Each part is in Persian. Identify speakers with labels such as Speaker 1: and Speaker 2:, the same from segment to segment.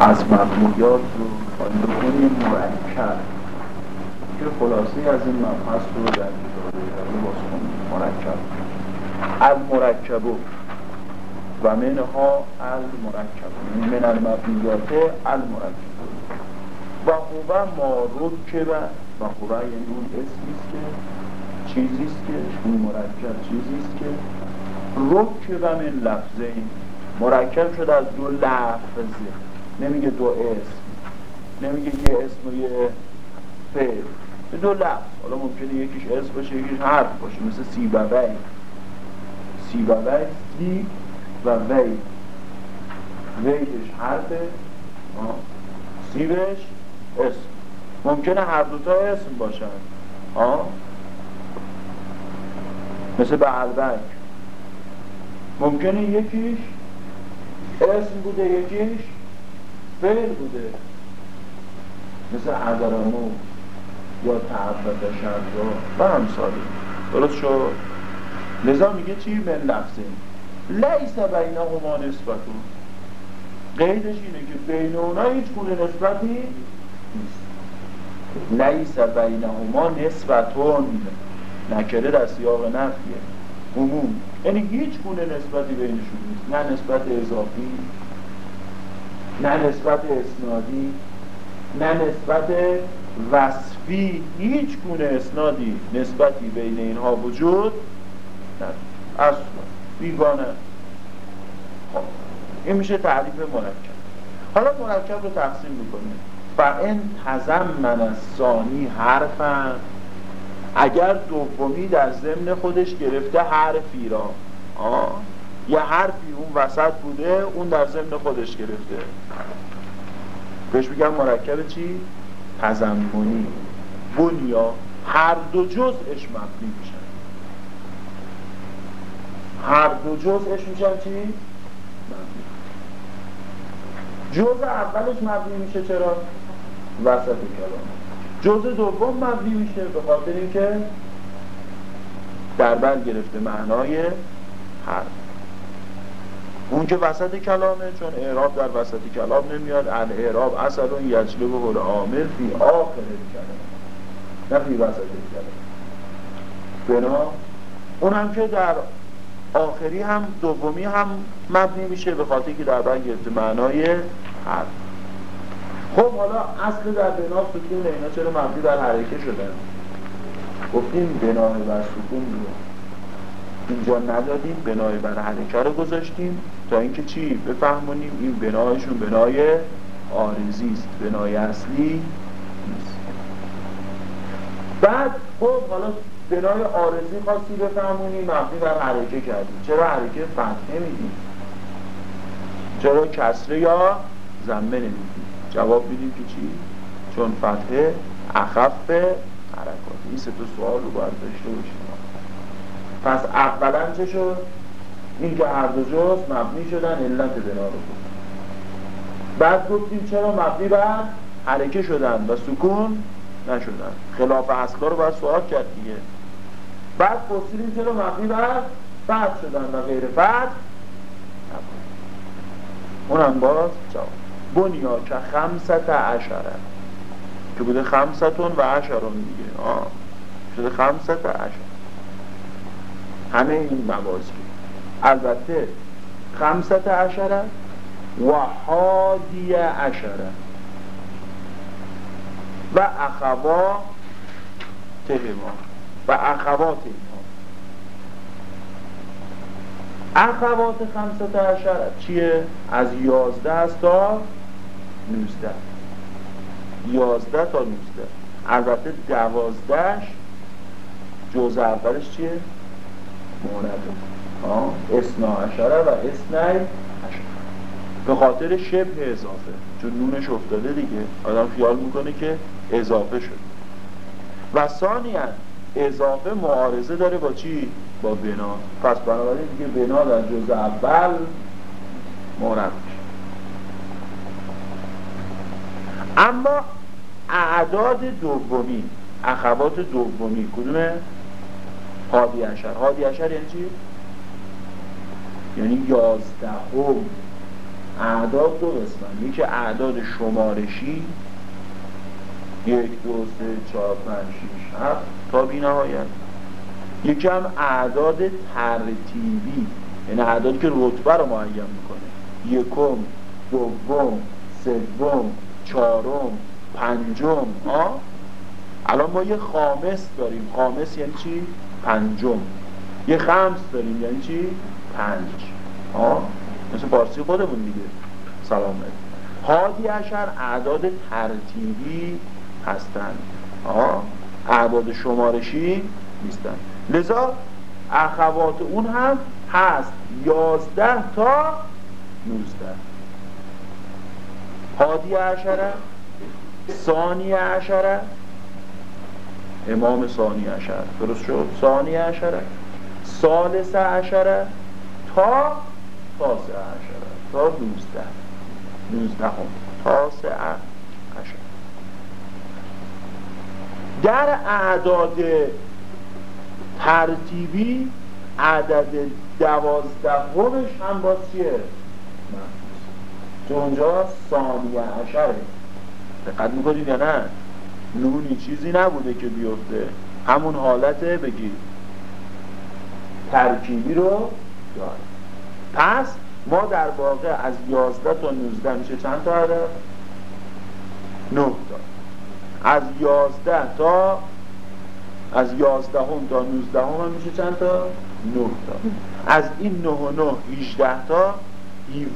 Speaker 1: از مبنیات رو خواهیم بکنیم مرکب که خلاصه از این مبحث رو در کتاب باز کنیم. مرکب. المرکب و. منها المرکب من المبنیات المرکب و هو ما رکب و. هو یعنی اون اسمیست که چیزیست که اون مرکب چیزیست که رکب من لفظه مرکب شده از دو لفظ نمیگه دو اسم. نمیگه یه اسم و یه فعل. به دو لفظ. حالا ممکنه یکیش اسم باشه یکیش حرف باشه. مثل سی و وی. سی و وی سی و وی. ویش حرفه. سیبش اسم. ممکنه هر دوتا اسم باشن. آه. مثل به البک ممکنه یکیش اسم بوده یکیش فعل بوده. مثل عذرانو یا تعبد شرزا و همسالی درست شد؟ لذا میگه چی؟ من لفظه. لیس بین هما نسبتون. قیدش اینه که بین اونا هیچ گونه نسبتی نیست. لیس بین هما نسبتون. نکره در سیاق نفیه. عموم. یعنی هیچ گونه نسبتی بینشون نیست. نه نسبت اضافی. نه نسبت اسنادی نه نسبت وصفی هیچ گونه اسنادی نسبتی بین اینها وجود نداره. اصلا بیگانه. خب این میشه تعریف مرکب. حالا مرکب رو تقسیم می‌کنیم. فان تزمن از ثانی حرفن اگر دومی در ضمن خودش گرفته حرفی را. آه؟ یه حرفی اون وسط بوده اون در ضمن خودش گرفته بهش میگم مرکب چی؟ تزمونی بنیا هر دو جزءش مبنی میشن هر دو جزءش میشن چی؟ جزء اولش مبنی میشه چرا؟ وسط کلام جزء دوم مبنی میشه به خاطر اینکه در بر گرفته معنای حرف اون که وسط کلامه چون اعراب در وسط کلام نمیاد. ال اعراب اصل اون یجلب و عامل فی آخر کلام. نه فی وسط کلام. بنا؟ اون هم که در آخری هم دومی هم مبنی میشه به خاطر که در بر گرفته معنای حرف. خب حالا اصل در بنا سکون اینا چرا مبنی بر حرکه شدن گفتیم بنا بر سکون رو. اینجا ندادیم بنای بر حرکه رو گذاشتیم. تا اینکه چی؟ بفهمونیم این بنایشون بنای آرزی است بنای اصلی نیست. بعد خب حالا بنای آرزی خواستی بفهمونیم مبنی بر حرکه کردیم چرا حرکه فتحه میدیم چرا کسره یا زمه نمیدیم جواب میدیم که چی؟ چون فتحه اخف حرکات. این سه تا سوال رو باید داشته باشیم. پس اولا چه شد؟ این که هر دو جز مبنی شدن علت بنا رو بعد گفتیم چرا مبنی بر حرکه شدن و سکون نشدن. خلاف اصلا رو باید سوال کرد دیگه. بعد پرسیدیم چرا مبنی بر فتح شدن و غیر فتح اونم باز جواب. بنیا که خمسط عشره. که بوده خمستون و عشرون دیگه. آه. شده خمسط عشر همه این موازی البته خمسط عشره و حادی عشره و اخوا تهما. و اخوات اینها اخوات خمسط عشره چیه؟ از یازده است تا نوزده. یازده تا نوزده. البته دوازدهش جزء اولش چیه؟ مورده اسنا عشره و اسنی به خاطر شبه اضافه چون نونش افتاده دیگه آدم خیال می‌کنه که اضافه شد و ثانیا اضافه معارضه داره با چی؟ با بنا پس بنابراین دیگه بنا در جزء اول مورد اما اعداد دومی اخوات دومی کدومه؟ هادی اشر هادی اشر یعنی چی؟ یعنی یازدهم اعداد دو قسمن یکی اعداد شمارشی یک دو سه چهار پنج شیش هفت تا بی نهایت یکی هم اعداد ترتیبی یعنی اعدادی که رتبه رو معین می‌کنه. یکم دوم سوم چهارم پنجم. ها الان ما یه خامس داریم. خامس یعنی چی؟ پنجم. یه خمس داریم یعنی چی؟ پنج. ها مثل فارسی خودمون دیگه. سلامت هادی عشر اعداد ترتیبی هستند اعداد شمارشی نیستن. لذا اخوات اون هم هست. یازده تا نوزده. هادی عشره ثانی عشره امام ثانی عشر درست شد؟ ثانی عشره سالس عشره تا تاسع عشره. تا دوزده. هم تاسع عشر در اعداد ترتیبی عدد دوازدهمش هم با چیه؟ اونجا ثانیه عشره. دقت می‌کنید یا نه؟ نونی چیزی نبوده که بیفته. همون حالت بگید. ترکیبی رو داره پس ما در واقع از 11 تا 19 میشه چند تا عدد؟ 9 تا از 11 تا از 11 هم تا 19 هم, میشه چند تا؟ 9 تا از این 9 و 9 18 تا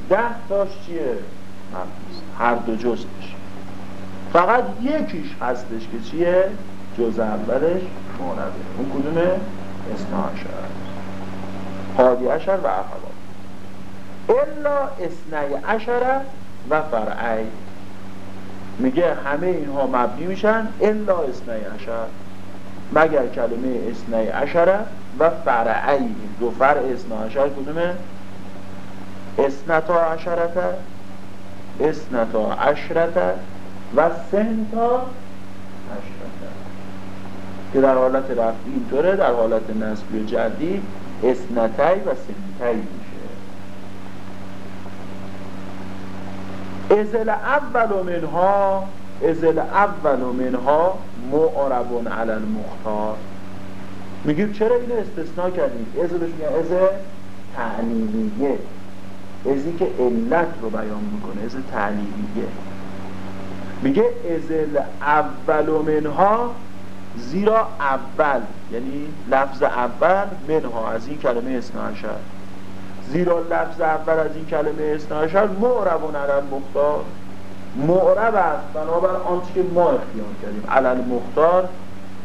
Speaker 1: 17 تاش چیه؟ هر دو جزش فقط یکیش هستش که چیه؟ جز اولش مورده اون کدومه؟ اسنا عشر حادی عشر و اخوات الا اسنای عشر و فرعی. میگه همه اینها مبنی میشن. الا اسنای عشر. مگر کلمه اسنای عشر و فرعی. دو فرع اسنا عشر کدومه؟ اسنتا عشرته اسنتا عشرته و سنتا عشرته که در حالت رفعی اینطوره در حالت نسبی و جدی اسنتی و سنتی میشه. ازل اول منها ازل اول منها معربون علی المختار. میگیم چرا اینو استثناء کردیم؟ ازلش میگه از تعلیمیه. ازی که علت رو بیان می‌کنه از تعلیمیه. میگه ازل اول منها زیرا اول یعنی لفظ اول منها از این کلمه اسناشر زیرا لفظ اول از این کلمه اسناشر معربون علل مختار. معرب است بنابر آنچه که ما اختیار کردیم. علل مختار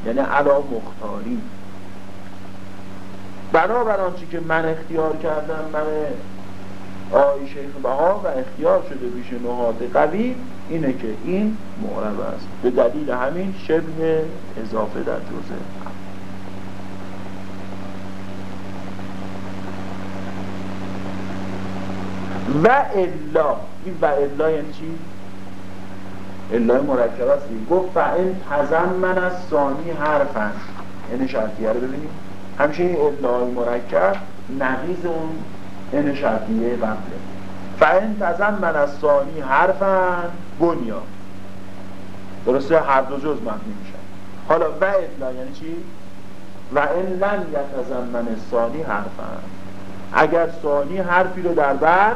Speaker 1: یعنی علا مختاری. بنابر آنچه که من اختیار کردم من آی شیخ بها و اختیار شده بیش نهاد قوی اینه که این معرب است. به دلیل همین شبه اضافه در جزء. و الا. این و الا یعنی چی؟ الا مرکب است. گفت این تزم من از ثانی حرفن. یعنی شرطیه رو ببینیم. همیشه این الا مرکب نقیز اون این شرطیه قبله. فاین تزم من از ثانی حرفن بنیا درسته؟ هر دو جز مبنی میشن. حالا و ادلا یعنی چی؟ و این لن یتزم من ثانی حرفن اگر ثانی حرفی رو در بر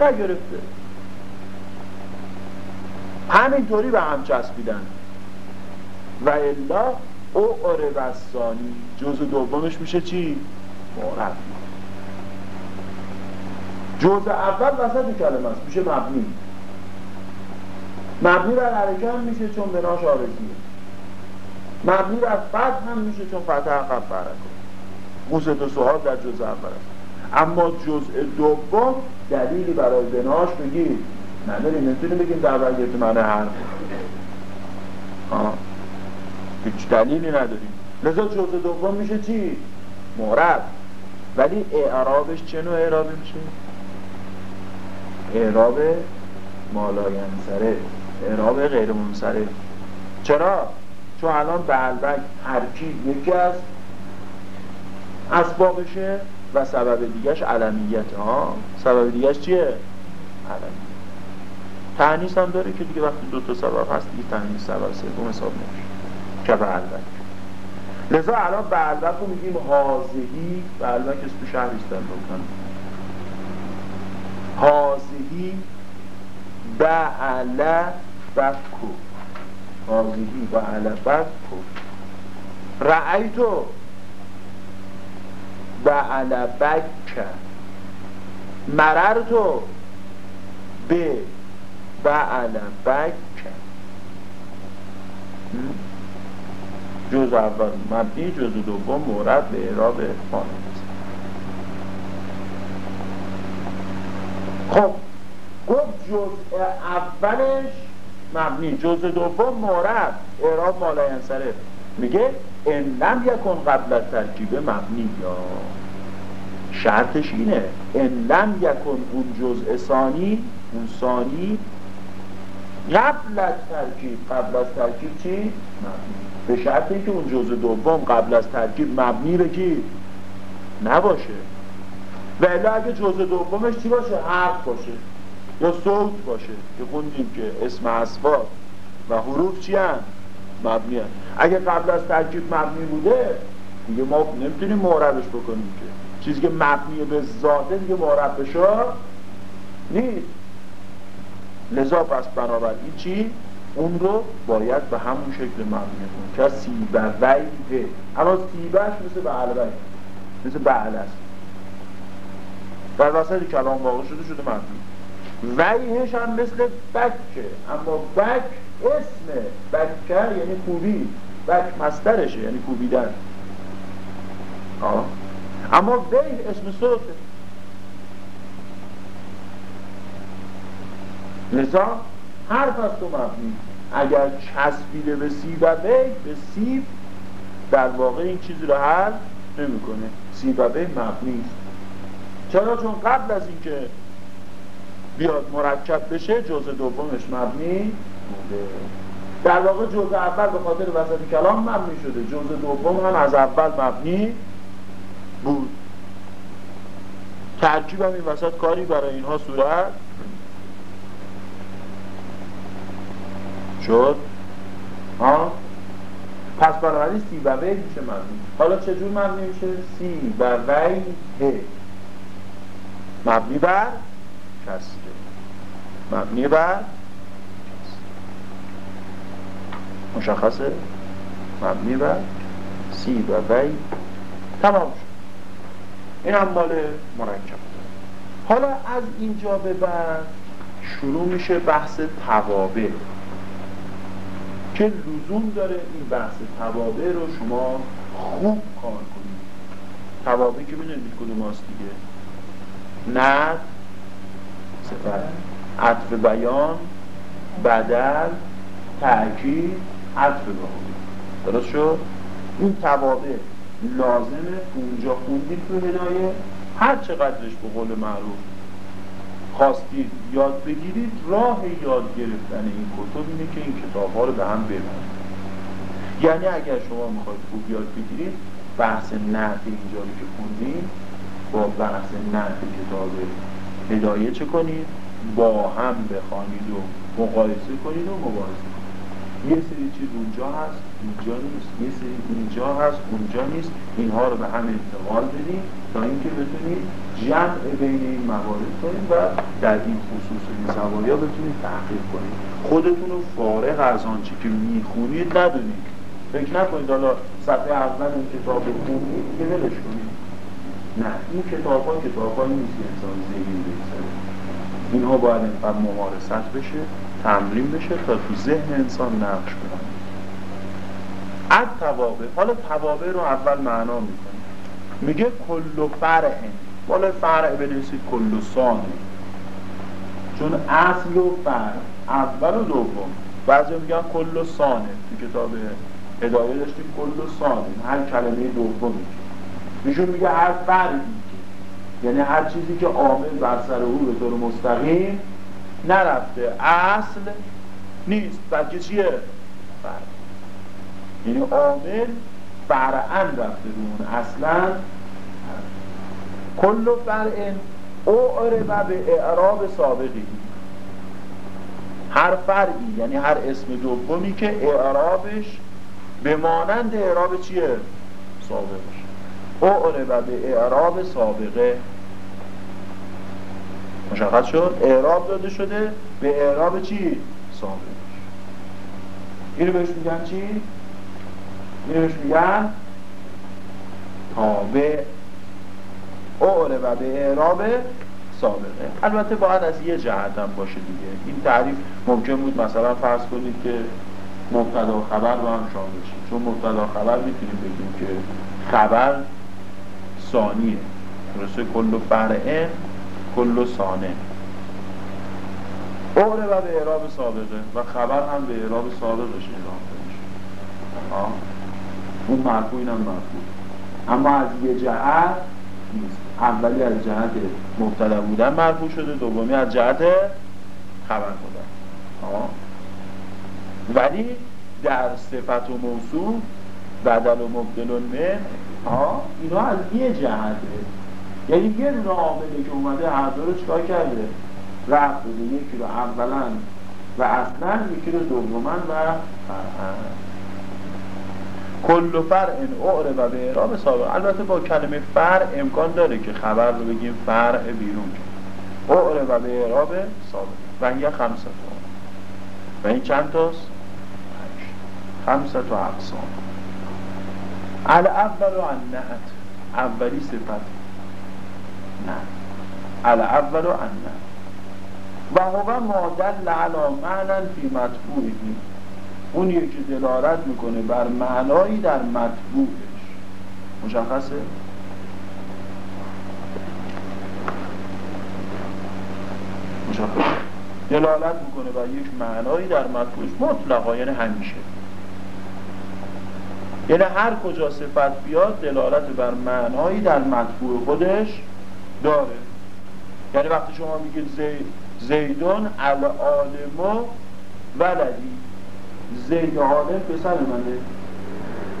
Speaker 1: نگرفته. همینطوری به هم چسبیدن. و الا او و ثانی جز دومش میشه چی؟ معرف جزء اول وسط کلمه است میشه مبنی. مبنی بر حرکه هم میشه چون بناش آرزیه مبنی بر فتح هم میشه چون فتح عقب برکن موسط دو سوال در جزء اول است. اما جزء دوم دلیلی برای بناش بگید نداریم نمی‌تونیم بگیم در برگرد من حرف. هیچ دلیلی نداریم. لذا جزء دوم میشه چی؟ مورد. ولی اعرابش چه نوع اعرابی میشه؟ اعراب مالاینصره اعراب غیر منصرف چرا؟ چون الان بلبک هرکی یکی از اسبابشه و سبب دیگهش علمیت ها سبب دیگهش چیه؟ علمی تعنیس هم داره که دیگه وقتی دو تا سبب هست دیگه تعنیس سبب سوم حساب نمیشه که بعلبک لذا الان بعلبک رو میگیم حاضهی بعلبک اسم شهریستن بکنم. حاضهی بعل بکو حاضهی بعل بکو رأیتو. بعل بک. مررتو. به بعل بک. جز اول مبنی جز دوم مورد به اعراب مانند خب گفت جز اولش مبنی جز دوم مورد. اعراب مالاینصرف میگه ان لم یکن قبل ترکیب مبنی. یا. شرطش اینه. ان لم یکن اون جزء ثانی اون ثانی قبل از ترکیب. قبل از ترکیب چی؟ مبنی. به شرطی که اون جزء دوم قبل از ترکیب مبنی بگی نباشه. و اگه جزء دومش چی باشه؟ حرف باشه یا صوت باشه که خوندیم که اسم اسباب و حروف چی هم؟ مبنی هم. اگه قبل از ترکیب مبنی بوده دیگه ما نمی‌تونیم معربش بکنیم که چیزی که مبنی به ذاته دیگه معرب بشه نیست لذا پس بنابراین چی؟ اون رو باید به همون شکل مبنی کنیم که سیبه ویه اما سیبهش مثل به علبه مثل بعل است در وسط کلام واقع شده شده مبنی ویهش هم مثل بکه اما بک اسم بکه یعنی کوبی. بک مسترشه یعنی کوبیدن. آه. اما وی اسم صوته لذا حرف از تو مبنی. اگر چسبیده به سی و وی به سیب در واقع این چیزی رو حل نمی‌کنه. سی و وی مبنی چرا؟ چون قبل از اینکه بیاد مرکب بشه جزء دومش مبنی بوده در واقع جزء اول به خاطر وسط کلام مبنی شده. جزء دوم هم از اول مبنی بود. ترکیب هم این وسط کاری برای اینها صورت شد. ها؟ پس بنابراین سی و وی میشه مبنی. حالا چجور مبنی میشه؟ سی و وی ه مبنی بر کسره مبنی بر مشخصه؟ مبنی بر سی و وی. تمام شد. این هم مال مرکب. حالا از اینجا به بعد شروع میشه بحث توابع. که لزوم داره این بحث توابع رو شما خوب کار کنید. توابع که می‌دونید کدوم هست دیگه؟ ند صفت عطف بیان بدل تأکید عطف بهایی درست شد؟ این توابع لازمه اونجا خوندید تو هدایه؟ هر چقدرش به قول معروف خواستید یاد بگیرید راه یاد گرفتن این کتب اینه که این کتاب ها رو به هم ببرید. یعنی اگر شما می‌خواید خوب یاد بگیرید بحث نحت اینجا رو که خوندید با بحث نحت کتاب هدایه چه کنید؟ با هم بخوانید و مقایسه کنید و مقایسه کنید. یه سری چیز اونجا هست اینجا نیست. یه سری اینجا هست اونجا نیست. اینها رو به هم انتقال بدید تا اینکه بتونید جمع بین این موارد کنید و در این خصوص این زوایا بتونید تحقیق کنید. خودتون رو فارغ از آنچه که می‌خونید ندونید. فکر نکنید حالا صفحه اول این کتاب رو خونید که ولش کنید. نه این کتاب ها کتاب ها نیست که انسان ذهن بگذاره. اینها باید اینقدر ممارست بشه تمرین بشه تا تو ذهن انسان نقش کنه از توابع حالا توابع رو اول معنا می‌کنه. میگه کل فرع. بالا فرع بنویسید کل سانه چون اصل و فرع اول و دوم. بعضی میگن کل سانه تو کتاب هدایه داشتیم کل سانه هر کلمه دومی میشون میگه هر فرعی یعنی هر چیزی که عامل بر سر او به طور مستقیم نرفته اصل نیست بلکه چیه؟ فرع یعنی عامل فرعن رفته اون اصلا کل فرع او و به اعراب سابقی هر فرعی یعنی هر اسم دومی که اعرابش به مانند اعراب چیه؟ سابقش و به اعراب سابقه. مشخص شد؟ اعراب داده شده به اعراب چی؟ سابقش اینو بهش میگن چی؟ اینو بهش میگن تابع. و به اعراب سابقه. البته باید از یه جهت هم باشه دیگه. این تعریف ممکن بود مثلا فرض کنید که مبتدا خبر با هم شامل چون مبتدا خبر می‌تونیم بگیم که خبر ثانیه. درسته؟ کل فرعه کل ثانه. اوره و به اعراب سابقه و خبر هم به اعراب سابقش اعراب بشه اون مرفوع اینم مرفوع. اما از یه جهت نیست. اولی از جهت مبتدا بودن مرفوع شده دومی از جهت خبر بودن ولی در صفت و موصول بدل و مبدل و ها اینا از یه جهته یعنی یه عاملی که اومده هر دو رو چکار کرده؟ رفت بوده یکی رو اولا و اصلا یکی رو دوما و فرهن کل فرع اعره و به اعراب سابق. البته با کلمه فرع امکان داره که خبر رو بگیم فرع بیرون. اعره و به اعراب سابق. و یه خمسه و این چند تاست؟ خمسه و اقسام الاول و النعت اولی صفت نه الاول و النعت و هو مادل علا فی مطبوعی اون یکی دلالت می‌کنه بر معنایی در مطبوعش. مشخصه؟ مشخصه. دلالت می‌کنه بر یک معنایی در مطبوعش. مطلقا یعنی همیشه. یعنی هر کجا صفت بیاد دلالت بر معنایی در مطبوع خودش داره. یعنی وقتی شما میگید زید زیدون العالم ولدی. زید عالم پسر منه.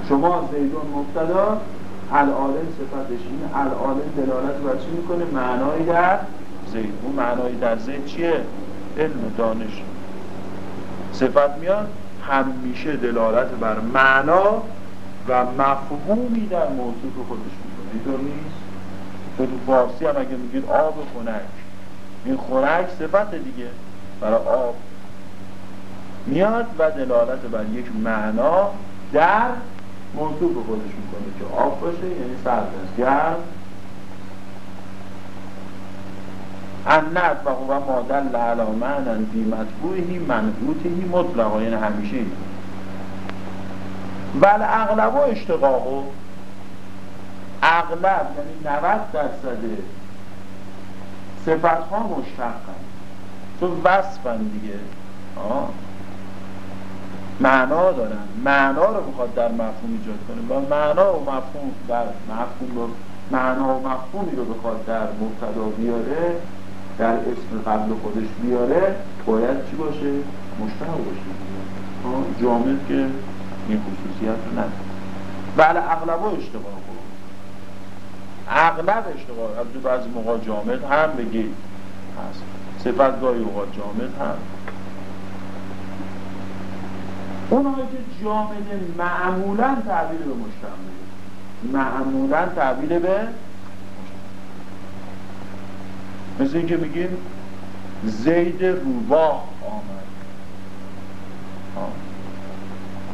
Speaker 1: شما زیدون مبتدا العالم صفتش این العالم دلالت بر چی می‌کنه؟ معنایی در زید. اون معنایی در زید چیه؟ علم و دانش. صفت میاد همیشه دلالت بر معنا و مفهومی در موضوع خودش می‌کنه اینطور نیست تو فارسی هم اگه میگید آب خنک این خنک صفت دیگه برای آب. میاد و دلالت بر یک معنا در موضوع به خودش می‌کنه که آب باشه یعنی سرد است. گرم. انت و هو مادل علی معنن بی مطبوعی منعوتهی مطلقا. یعنی همیشه این بل اغلب و اشتقاقو اغلب یعنی 90 درصد صفت ها مشتقن. چون وصفن دیگه. آه. معنا دارن. معنا رو بخواد در مفهوم ایجاد کنه. و معنا و مفهوم در مفهوم رو معنا و مفهومی رو بخواد در مبتدا بیاره در اسم قبل خودش بیاره باید چی باشه؟ مشتق باشه. جامد که این خصوصیت رو نداره. بله اغلب اشتباه اغلب اشتباه از بعضی موقع جامد هم بگی. هست. صفت گاهی اوقات جامد هم. اونهایی که جامد معمولا تعبیر به مشتق معمولا تعبیر به مثل اینکه میگیم زید روباه آمد.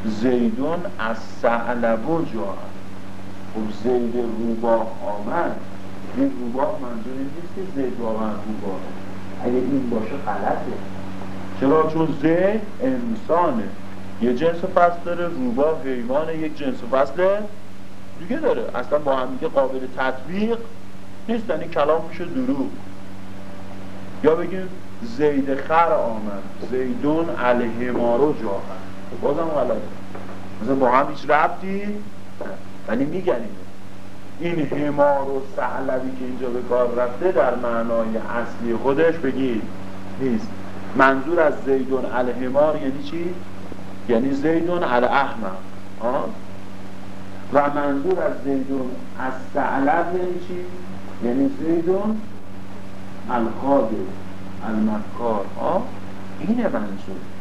Speaker 1: زیدون از سعلبو جا. خب زید روباه آمد. این روباه منظوری نیست که زید واقعا روباه اگه این باشه غلطه. چرا؟ چون زید انسانه. یه جنس فصل داره روباه حیوان یک جنس فصل دیگه داره. اصلا با هم قابل تطبیق نیست یعنی کلام میشه دروغ. یا بگیم زید خر آمد. زیدون علیه مارو جا. بازم غلطه مثلا با هم هیچ ربطی؟ ولی میگن این همار و سهلوی که اینجا به کار رفته در معنای اصلی خودش بگید. نیست. منظور از زیدون الهمار یعنی چی؟ یعنی زیدون الاحمر. و منظور از زیدون از سعلب یعنی چی؟ یعنی زیدون الخادر المکار. این منظور.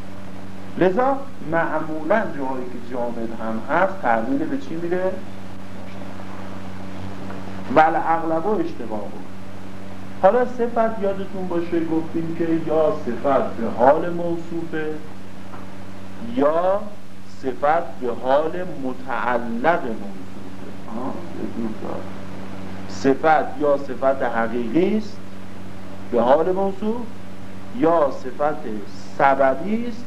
Speaker 1: لذا معمولا جاهایی که جامد هم هست تحویل به چی میره؟ ولی اغلبا اشتباه بود حالا صفت یادتون باشه گفتیم که یا صفت به حال موصوفه یا صفت به حال متعلق موصوفه صفت یا صفت حقیقی است به حال موصوف یا صفت سببی است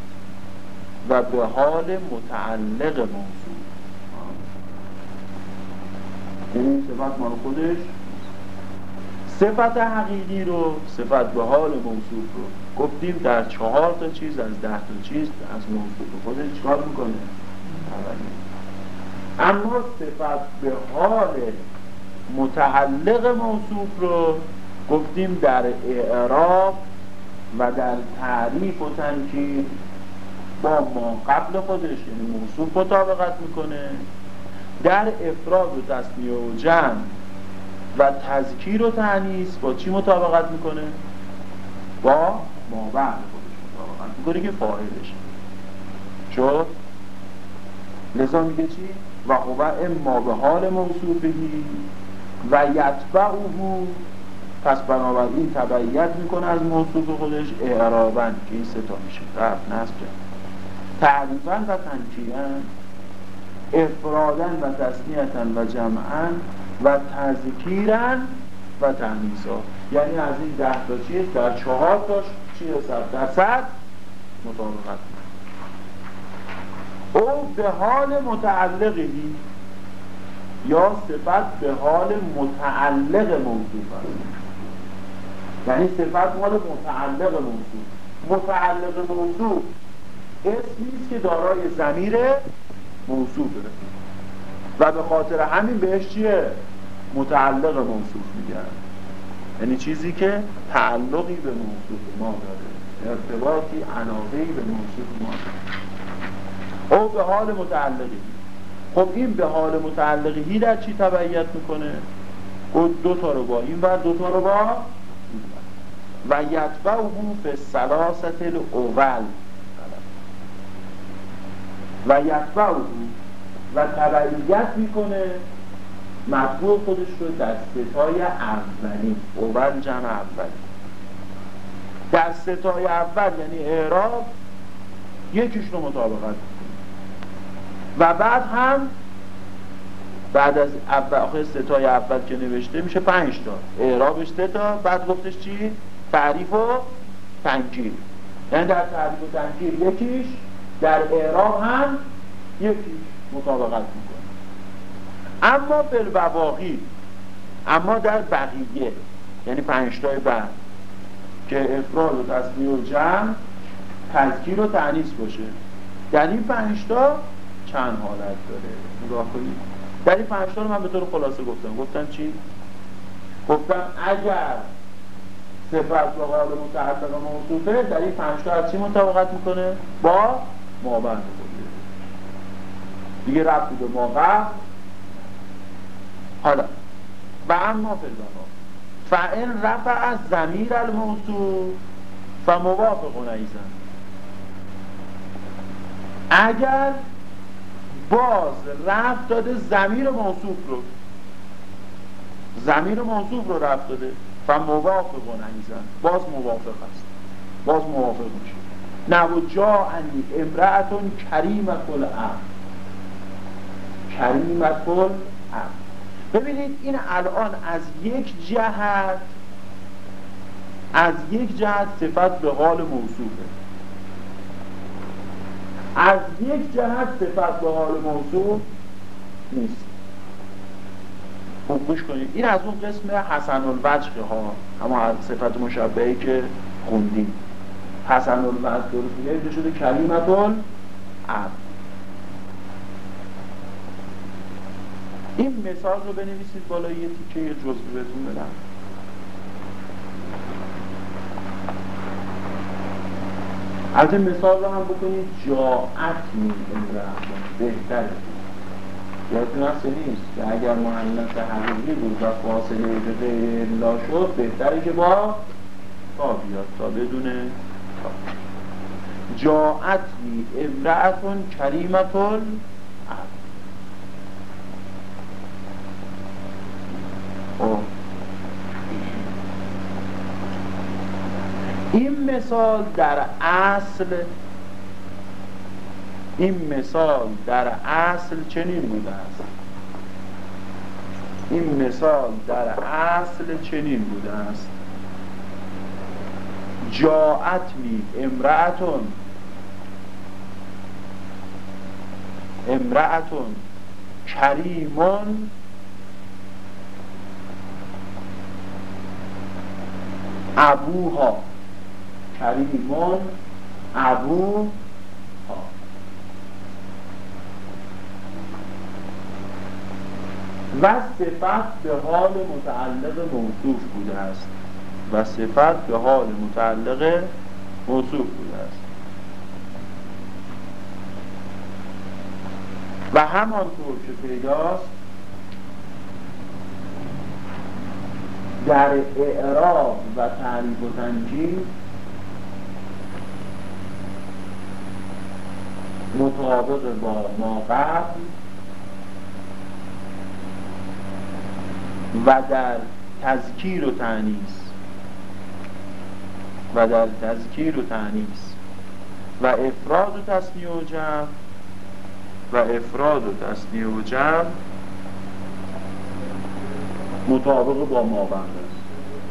Speaker 1: و به حال متعلق موصوف یعنی صفت مال خودش؟ صفت حقیقی رو صفت به حال موصوف رو. گفتیم در چهار تا چیز از ده تا چیز از موصوف خودش چکار می‌کنه؟ اما صفت به حال متعلق موصوف رو گفتیم در اعراب و در تعریف و تنکیر. با ما قبل خودش یعنی موصوف مطابقت می‌کنه در افراد و تصمیه و جمع و تذکیر و تعنیس با چی مطابقت می‌کنه؟ با ما بعد خودش مطابقت می‌کنه که فاعلش شد؟ لذا میگه چی؟ و هو اما به حال موصوفهی و یتبعه پس بنابراین تبعیت می‌کنه از موصوف خودش اعرابن که این ستا میشه رفت نصب تعریفا و تنکیرن افرادن و تصنیتن و جمعن و تذکیرن و تنیسا یعنی از این ده تا چیز در چهار تاش چی صد درصد مطابقت او به حال متعلقی یا صفت به حال متعلق موضوع است. یعنی صفت حال متعلق موضوع متعلق موضوع اسمی است که دارای زمیر موصوفه و به خاطر همین بهش چیه؟ متعلق موصوف میگن. یعنی چیزی که تعلقی به موصوف ما داره. ارتباطی علاقهی به موصوف ما داره. او به حال متعلقی. خب این به حال متعلقی در چی تبعیت می‌کنه؟ دو تا رو با این و دو تا رو با و یتبعه به سلاست الاول. و یتبعه. و تبعیت می‌کنه مطبوع خودش رو در ستای اولی. اول جمع اولی. در ستای اول یعنی اعراب یکیش رو مطابقت می‌کنه. و بعد هم بعد از اول آخر ستای اول که نوشته میشه پنج تا. اعرابش سه تا. بعد گفتش چی؟ تعریف و تنکیر. یعنی در تعریف و تنکیر یکیش در اعراب هم یکیش مطابقت می‌کنه. اما بالبواقی اما در بقیه یعنی پنجتای بعد که افراد و تصمیه و جمع تذکیر و تعنیس باشه. در این پنجتا چند حالت داره؟ در این پنجتا رو من به طور خلاصه گفتم. گفتم چی؟ گفتم اگر صفت و قال متحقق موصوفه در این پنجتا از چی مطابقت می‌کنه؟ با مابند دیگه ربطی به ما حالا و اما فلبقا فعن رفع از زمیر الموصوف فموافق نیزن اگر باز رفت داده زمیر موصوف رو زمیر موصوف رو رفت داده فموافق نیزن باز موافق است. باز موافق میشه. نبو جا انی امرأتون کریمت العقل کریمت کل ببینید این الان از یک جهت از یک جهت صفت به حال موصوفه. از یک جهت صفت به حال موصوف نیست. خوب کنید. این از اون قسم حسن الوجه ها اما صفت مشابهی که خوندیم. حسن الوجه درست شده کریمت العبد این مثال رو بنویسید بالا یه تیکه یه جزء بهتون بدم. البته مثال رو هم بکنید جاعت می بهتره. یادتون هست نیست؟ که اگر مهندس حقیقی بود و فاصله به لا شد بهتره که با تا بیاد تا بدون تا جاعتنی امرأتون کریمتون. این مثال در اصل این مثال در اصل چنین بوده است این مثال در اصل چنین بوده است جاعتنی امرأتون. امرأتون کریمون. ابوها کریمون. ابوها. و صفت به حال متعلق موصوف بوده است. و صفت به حال متعلق موصوف بوده است. و همانطور که پیداست در اعراب و تعریف و تنجیم مطابق با ما قبل و در تذکیر و تعنیس و در تذکیر و تعنیس و افراد و تصنیه و جمع و افراد و تصنیه و جمع مطابق با مابند است.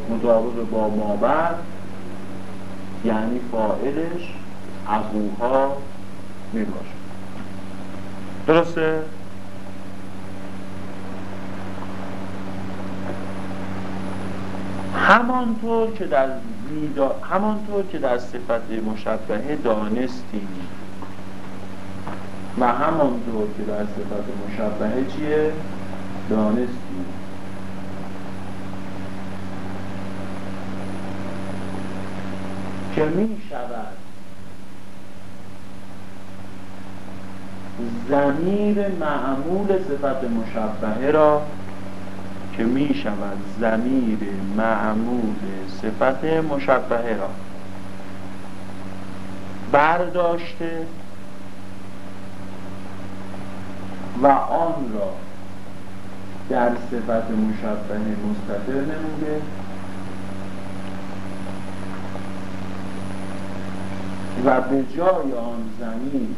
Speaker 1: مطابق با مابند یعنی فائلش ابوها می باشه درسته؟ همانطور که در میدا... همانطور که در صفت مشبهه دانستیم و همانطور که در صفت مشبهه چیه؟ دانستیم که می شود زمیر معمول صفت مشبهه را که می شود زمیر معمول صفت مشبهه را برداشته و آن را در صفت مشبهه مستطر نموده. و به جای آن زمین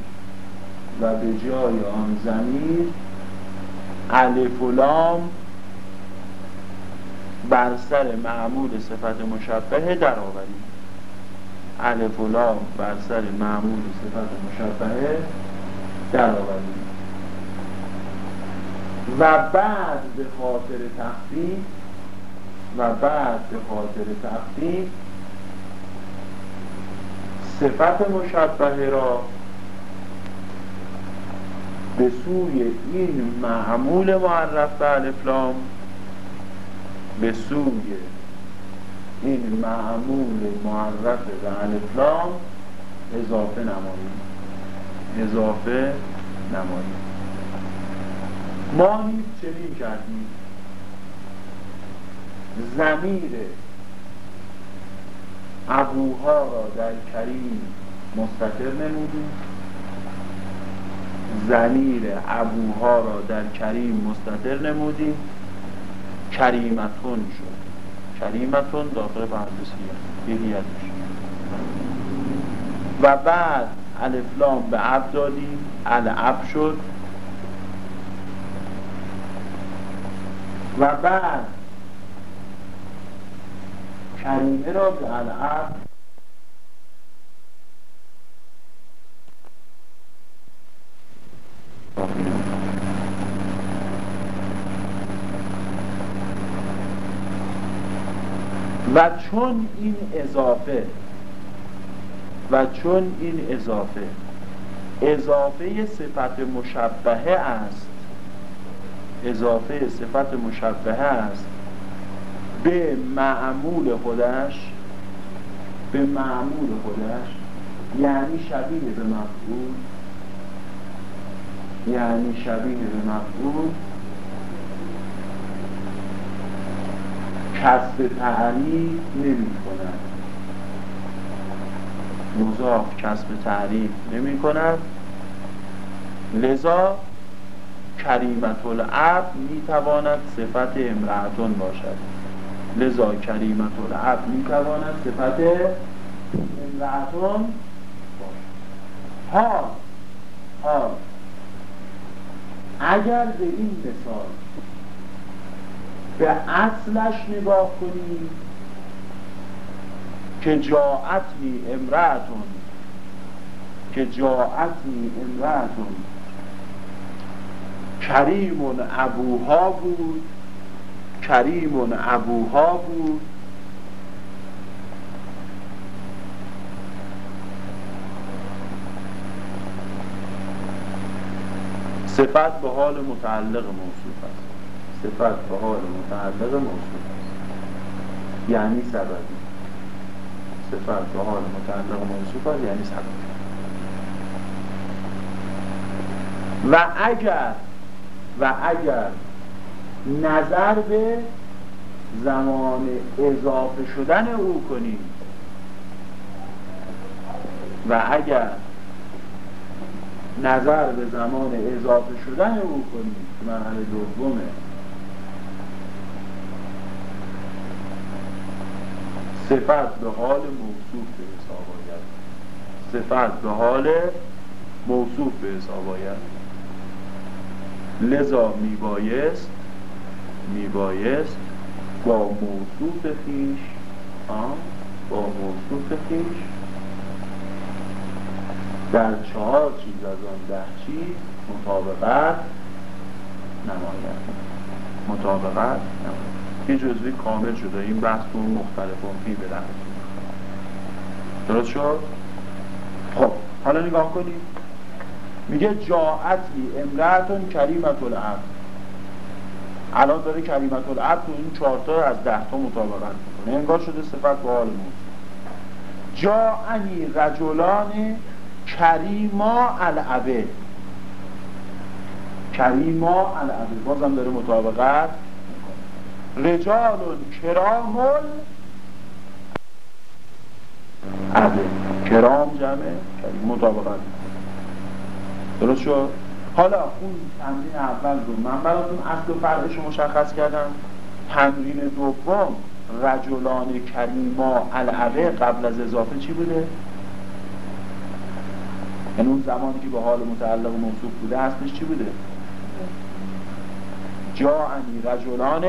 Speaker 1: و به جای آن زمین الف و لام بر سر معمول صفت مشبهه در آوریم الف و لام بر سر معمول صفت مشبهه در آوریم و بعد به خاطر تخفیف و بعد به خاطر تخفیف صفت مشبهه را به سوی این معمول معرف به الفلام به سوی این معمول معرف به الفلام اضافه نماییم اضافه نماییم ما نیز چنین کردیم. زمیر ابوها را در کریم مستقر نمودیم. زمیر ابوها را در کریم مستطر نمودیم. کریمتون شد. کریمتون داخل بهندسیه و بعد الفلام به عب دادیم. العب شد. و بعد کریمه را به العب و چون این اضافه و چون این اضافه اضافه صفت مشبهه است اضافه صفت مشبهه است به معمول خودش به معمول خودش یعنی شبیه به مفعول یعنی شبیه به مفعول کسب تعریف نمی کند. مضاف کسب تعریف نمی کند. لذا کریمت العب می تواند صفت امرأتون باشد. لذا کریمت العب می تواند صفت امرأتون باشد. ها ها اگر به این مثال به اصلش نگاه کنیم. که جاعتنی امرأتون که جاعتنی امرأتون کریمون ابوها بود کریمون ابوها بود. صفت به حال متعلق موصوف است. صفت به حال متعلق موصوف است. یعنی سببی صفت به حال متعلق موصوف است یعنی سببی و اگر و اگر نظر به زمان اضافه شدن او کنیم و اگر نظر به زمان اضافه شدن او کنیم مرحله دومه صفت به حال موصوف به حساب آید. صفت به حال موصوف به حساب آید. لذا میبایست میبایست با موصوف خیش با موصوف خیش در چهار چیز از آن ده چیز مطابقت نماید. مطابقت نماید. یه جزوی کامل شده. این بحث تو مختلف فی به درست شد؟ خب حالا نگاه کنید میگه جاعتی امرأتون کریمت العبد الان داره کریمت العبد تو این چهارتا از ده تا مطابقت می‌کنه. انگار شده صفت با حال جاعنی رجلان کریما العبه کریما العبه بازم داره مطابقت رجال کرامل عبه کرام جمعه مطابقت درست شد حالا اون تمرین اول رو من براتون اصل و فرقش رو مشخص کردم تمرین دوم رجلان کریما العبه قبل از اضافه چی بوده؟ یعنی اون زمانی که به حال متعلق و موصوف بوده اصلش چی بوده؟ جاعنی رجلان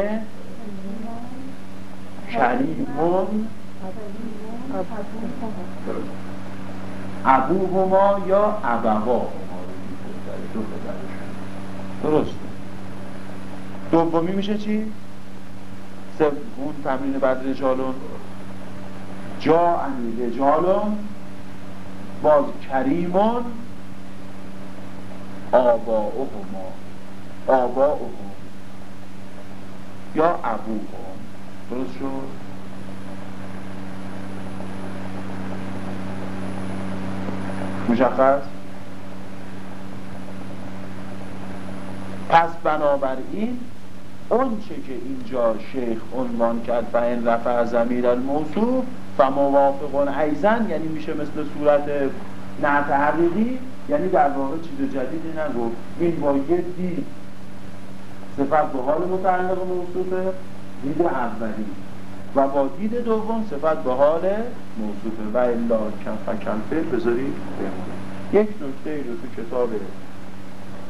Speaker 1: کریمون ابوهما یا ابوا دو درست. دومی میشه چی؟ اون تمرین بعد رجالون جا انی رجالون باز کریمون. آباؤهما. آباؤهم یا ابوهم درست شد؟ مشخص؟ پس بنابراین اون چه که اینجا شیخ عنوان کرد و این رفع زمیر الموصوف و موافقون ایزن یعنی میشه مثل صورت نتحقیقی یعنی در واقع چیز جدیدی نگفت. این با یه دید صفت به حال متعلق موصوفه دید اولی. و با دید دوم صفت به حال موصوفه و الا کف کلفه بذاری یک نکته ای رو تو کتاب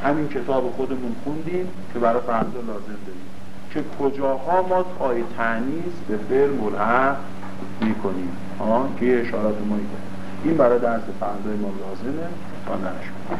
Speaker 1: همین کتاب خودمون خوندیم که برای فردا لازم داریم. که کجاها ما تای تعنیز به فعل ملحق می‌کنیم. ها که اشارات ما این برای درس فردای ما لازمه تا نشون